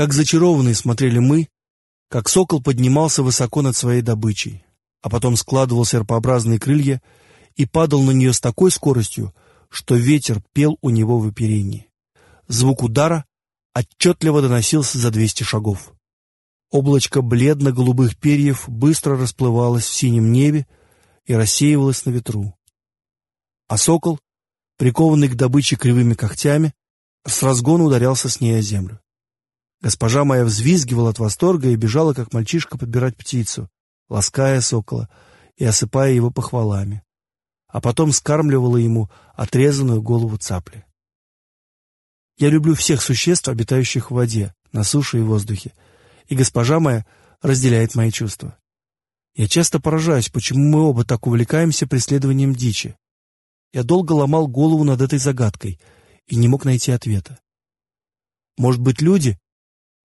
Как зачарованные смотрели мы, как сокол поднимался высоко над своей добычей, а потом складывал серпообразные крылья и падал на нее с такой скоростью, что ветер пел у него в оперении. Звук удара отчетливо доносился за двести шагов. Облачко бледно-голубых перьев быстро расплывалось в синем небе и рассеивалось на ветру. А сокол, прикованный к добыче кривыми когтями, с разгона ударялся с ней о землю. Госпожа моя взвизгивала от восторга и бежала, как мальчишка, подбирать птицу, лаская сокола и осыпая его похвалами, а потом скармливала ему отрезанную голову цапли. Я люблю всех существ, обитающих в воде, на суше и воздухе, и госпожа моя разделяет мои чувства. Я часто поражаюсь, почему мы оба так увлекаемся преследованием дичи. Я долго ломал голову над этой загадкой и не мог найти ответа. Может быть, люди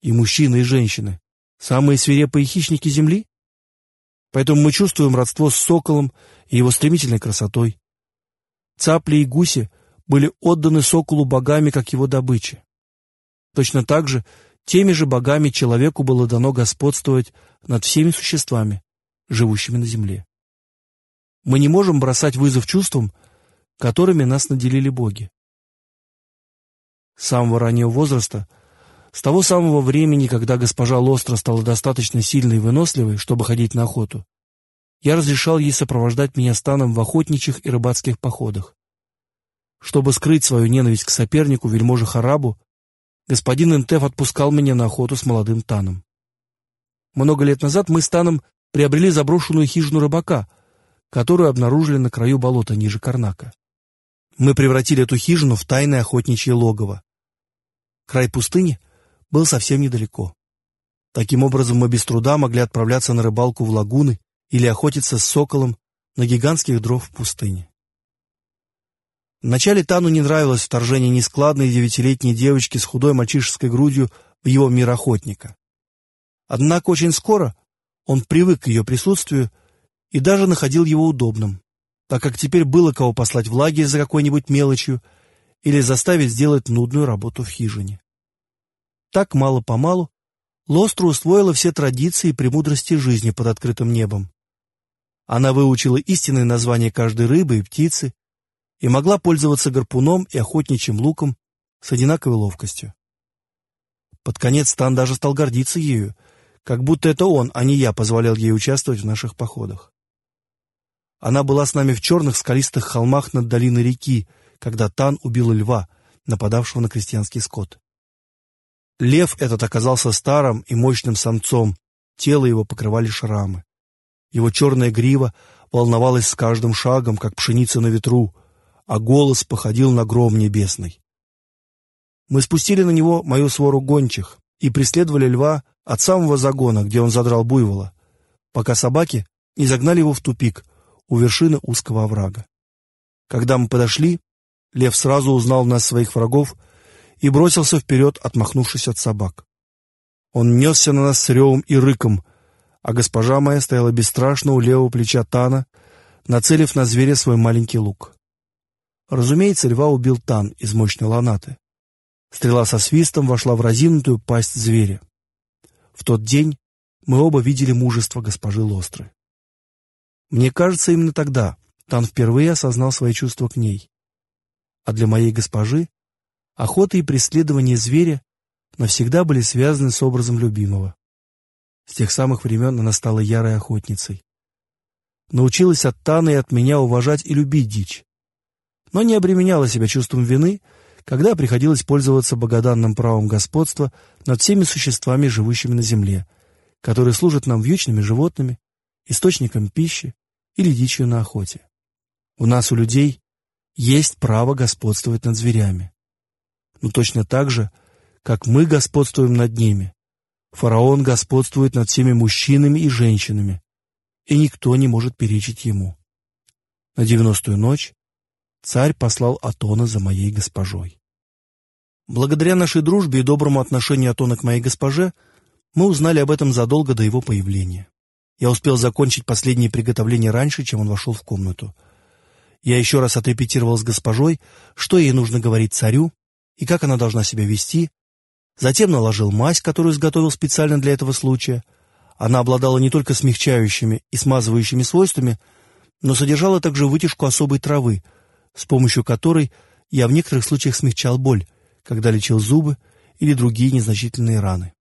и мужчины, и женщины, самые свирепые хищники Земли? Поэтому мы чувствуем родство с соколом и его стремительной красотой. Цапли и гуси были отданы соколу богами, как его добыча. Точно так же, теми же богами человеку было дано господствовать над всеми существами, живущими на земле. Мы не можем бросать вызов чувствам, которыми нас наделили боги. С самого раннего возраста – с того самого времени, когда госпожа Лостра стала достаточно сильной и выносливой, чтобы ходить на охоту, я разрешал ей сопровождать меня станом в охотничьих и рыбацких походах. Чтобы скрыть свою ненависть к сопернику, вельможе Харабу, господин Интеф отпускал меня на охоту с молодым Таном. Много лет назад мы с Таном приобрели заброшенную хижину рыбака, которую обнаружили на краю болота ниже Карнака. Мы превратили эту хижину в тайное охотничье логово. Край пустыни был совсем недалеко. Таким образом, мы без труда могли отправляться на рыбалку в лагуны или охотиться с соколом на гигантских дров в пустыне. Вначале Тану не нравилось вторжение нескладной девятилетней девочки с худой мальчишеской грудью в его мир охотника. Однако очень скоро он привык к ее присутствию и даже находил его удобным, так как теперь было кого послать в лагерь за какой-нибудь мелочью или заставить сделать нудную работу в хижине. Так, мало-помалу, Лостра усвоила все традиции и премудрости жизни под открытым небом. Она выучила истинные названия каждой рыбы и птицы и могла пользоваться гарпуном и охотничьим луком с одинаковой ловкостью. Под конец Стан даже стал гордиться ею, как будто это он, а не я, позволял ей участвовать в наших походах. Она была с нами в черных скалистых холмах над долиной реки, когда Тан убил льва, нападавшего на крестьянский скот. Лев этот оказался старым и мощным самцом, тело его покрывали шрамы. Его черная грива волновалась с каждым шагом, как пшеница на ветру, а голос походил на гром небесный. Мы спустили на него мою свору гончих и преследовали льва от самого загона, где он задрал буйвола, пока собаки не загнали его в тупик у вершины узкого оврага. Когда мы подошли, лев сразу узнал нас своих врагов и бросился вперед, отмахнувшись от собак. Он несся на нас с ревом и рыком, а госпожа моя стояла бесстрашно у левого плеча Тана, нацелив на зверя свой маленький лук. Разумеется, льва убил Тан из мощной ланаты. Стрела со свистом вошла в разинутую пасть зверя. В тот день мы оба видели мужество госпожи Лостры. Мне кажется, именно тогда Тан впервые осознал свои чувства к ней. А для моей госпожи Охота и преследование зверя навсегда были связаны с образом любимого. С тех самых времен она стала ярой охотницей. Научилась от Таны и от меня уважать и любить дичь. Но не обременяла себя чувством вины, когда приходилось пользоваться богоданным правом господства над всеми существами, живущими на земле, которые служат нам вьючными животными, источником пищи или дичью на охоте. У нас, у людей, есть право господствовать над зверями но точно так же, как мы господствуем над ними. Фараон господствует над всеми мужчинами и женщинами, и никто не может перечить ему. На девяностую ночь царь послал Атона за моей госпожой. Благодаря нашей дружбе и доброму отношению Атона к моей госпоже, мы узнали об этом задолго до его появления. Я успел закончить последние приготовления раньше, чем он вошел в комнату. Я еще раз отрепетировал с госпожой, что ей нужно говорить царю, и как она должна себя вести, Затем наложил мазь, которую изготовил специально для этого случая. Она обладала не только смягчающими и смазывающими свойствами, но содержала также вытяжку особой травы, с помощью которой я в некоторых случаях смягчал боль, когда лечил зубы или другие незначительные раны.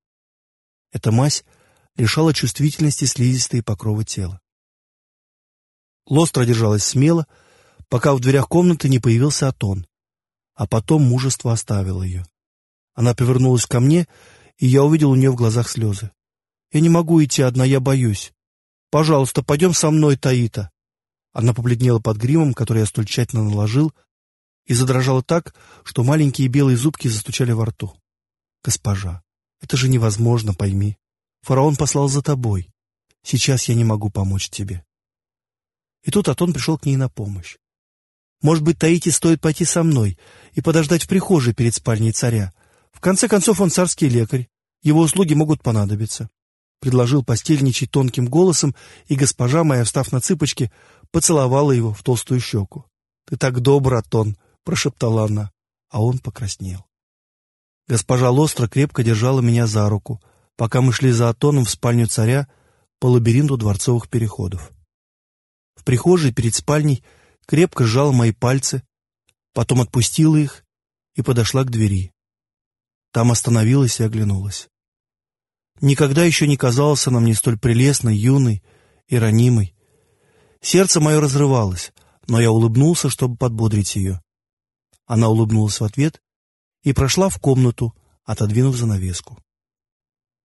Эта мазь лишала чувствительности слизистой покрова тела. Лостра держалась смело, пока в дверях комнаты не появился Атон, а потом мужество оставило ее. Она повернулась ко мне, и я увидел у нее в глазах слезы. «Я не могу идти одна, я боюсь. Пожалуйста, пойдем со мной, Таита». Она побледнела под гримом, который я столь тщательно наложил, и задрожала так, что маленькие белые зубки застучали во рту. «Госпожа, это же невозможно, пойми. Фараон послал за тобой. Сейчас я не могу помочь тебе». И тут Атон пришел к ней на помощь. «Может быть, Таити стоит пойти со мной и подождать в прихожей перед спальней царя, в конце концов, он царский лекарь. Его услуги могут понадобиться. Предложил постельничать тонким голосом, и госпожа моя, встав на цыпочки, поцеловала его в толстую щеку. — Ты так добр, Атон! — прошептала она, а он покраснел. Госпожа Лостро крепко держала меня за руку, пока мы шли за Атоном в спальню царя по лабиринту дворцовых переходов. В прихожей перед спальней крепко сжала мои пальцы, потом отпустила их и подошла к двери. Там остановилась и оглянулась. Никогда еще не казалась она мне столь прелестной, юной и ранимой. Сердце мое разрывалось, но я улыбнулся, чтобы подбодрить ее. Она улыбнулась в ответ и прошла в комнату, отодвинув занавеску.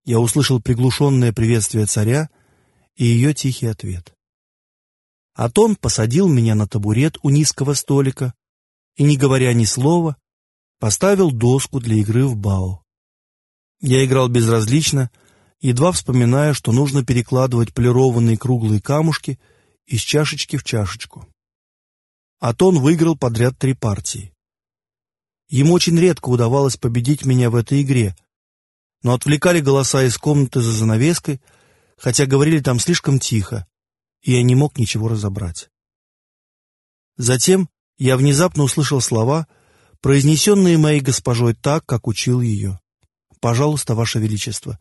Я услышал приглушенное приветствие царя и ее тихий ответ. Атон посадил меня на табурет у низкого столика и, не говоря ни слова, поставил доску для игры в бао. Я играл безразлично, едва вспоминая, что нужно перекладывать полированные круглые камушки из чашечки в чашечку. Атон выиграл подряд три партии. Ему очень редко удавалось победить меня в этой игре, но отвлекали голоса из комнаты за занавеской, хотя говорили там слишком тихо, и я не мог ничего разобрать. Затем я внезапно услышал слова — произнесенные моей госпожой так, как учил ее. «Пожалуйста, Ваше Величество,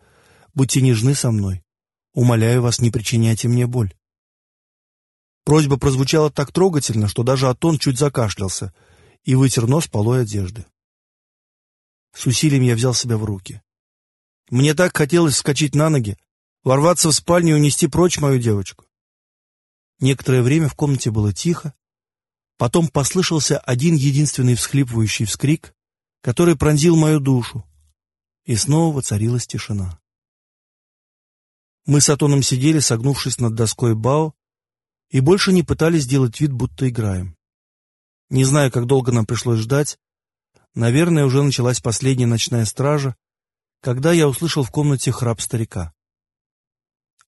будьте нежны со мной. Умоляю вас, не причиняйте мне боль». Просьба прозвучала так трогательно, что даже Атон чуть закашлялся и вытер нос полой одежды. С усилием я взял себя в руки. Мне так хотелось вскочить на ноги, ворваться в спальню и унести прочь мою девочку. Некоторое время в комнате было тихо, Потом послышался один единственный всхлипывающий вскрик, который пронзил мою душу, и снова воцарилась тишина. Мы с Атоном сидели, согнувшись над доской Бао, и больше не пытались сделать вид, будто играем. Не знаю, как долго нам пришлось ждать. Наверное, уже началась последняя ночная стража, когда я услышал в комнате храп старика.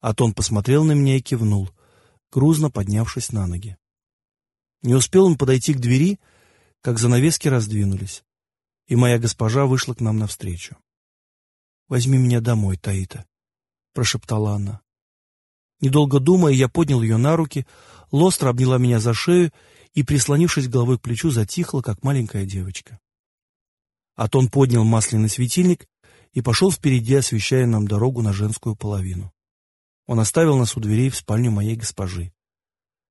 Атон посмотрел на меня и кивнул, грузно поднявшись на ноги. Не успел он подойти к двери, как занавески раздвинулись, и моя госпожа вышла к нам навстречу. «Возьми меня домой, Таита», — прошептала она. Недолго думая, я поднял ее на руки, Лостра обняла меня за шею и, прислонившись головой к плечу, затихла, как маленькая девочка. Атон поднял масляный светильник и пошел впереди, освещая нам дорогу на женскую половину. Он оставил нас у дверей в спальню моей госпожи.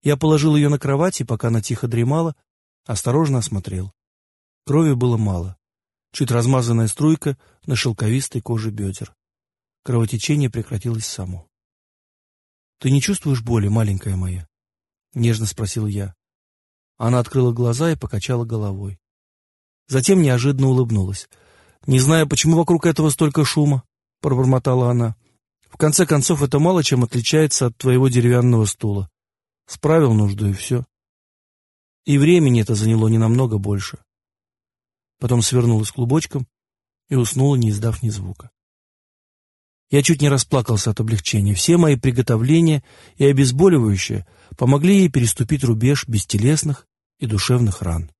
Я положил ее на кровать, и пока она тихо дремала, осторожно осмотрел. Крови было мало. Чуть размазанная струйка на шелковистой коже бедер. Кровотечение прекратилось само. — Ты не чувствуешь боли, маленькая моя? — нежно спросил я. Она открыла глаза и покачала головой. Затем неожиданно улыбнулась. «Не знаю, почему вокруг этого столько шума», — пробормотала она. «В конце концов, это мало чем отличается от твоего деревянного стула. Справил нужду и все. И времени это заняло не намного больше. Потом свернулась клубочком и уснула, не издав ни звука. Я чуть не расплакался от облегчения. Все мои приготовления и обезболивающее помогли ей переступить рубеж бестелесных и душевных ран.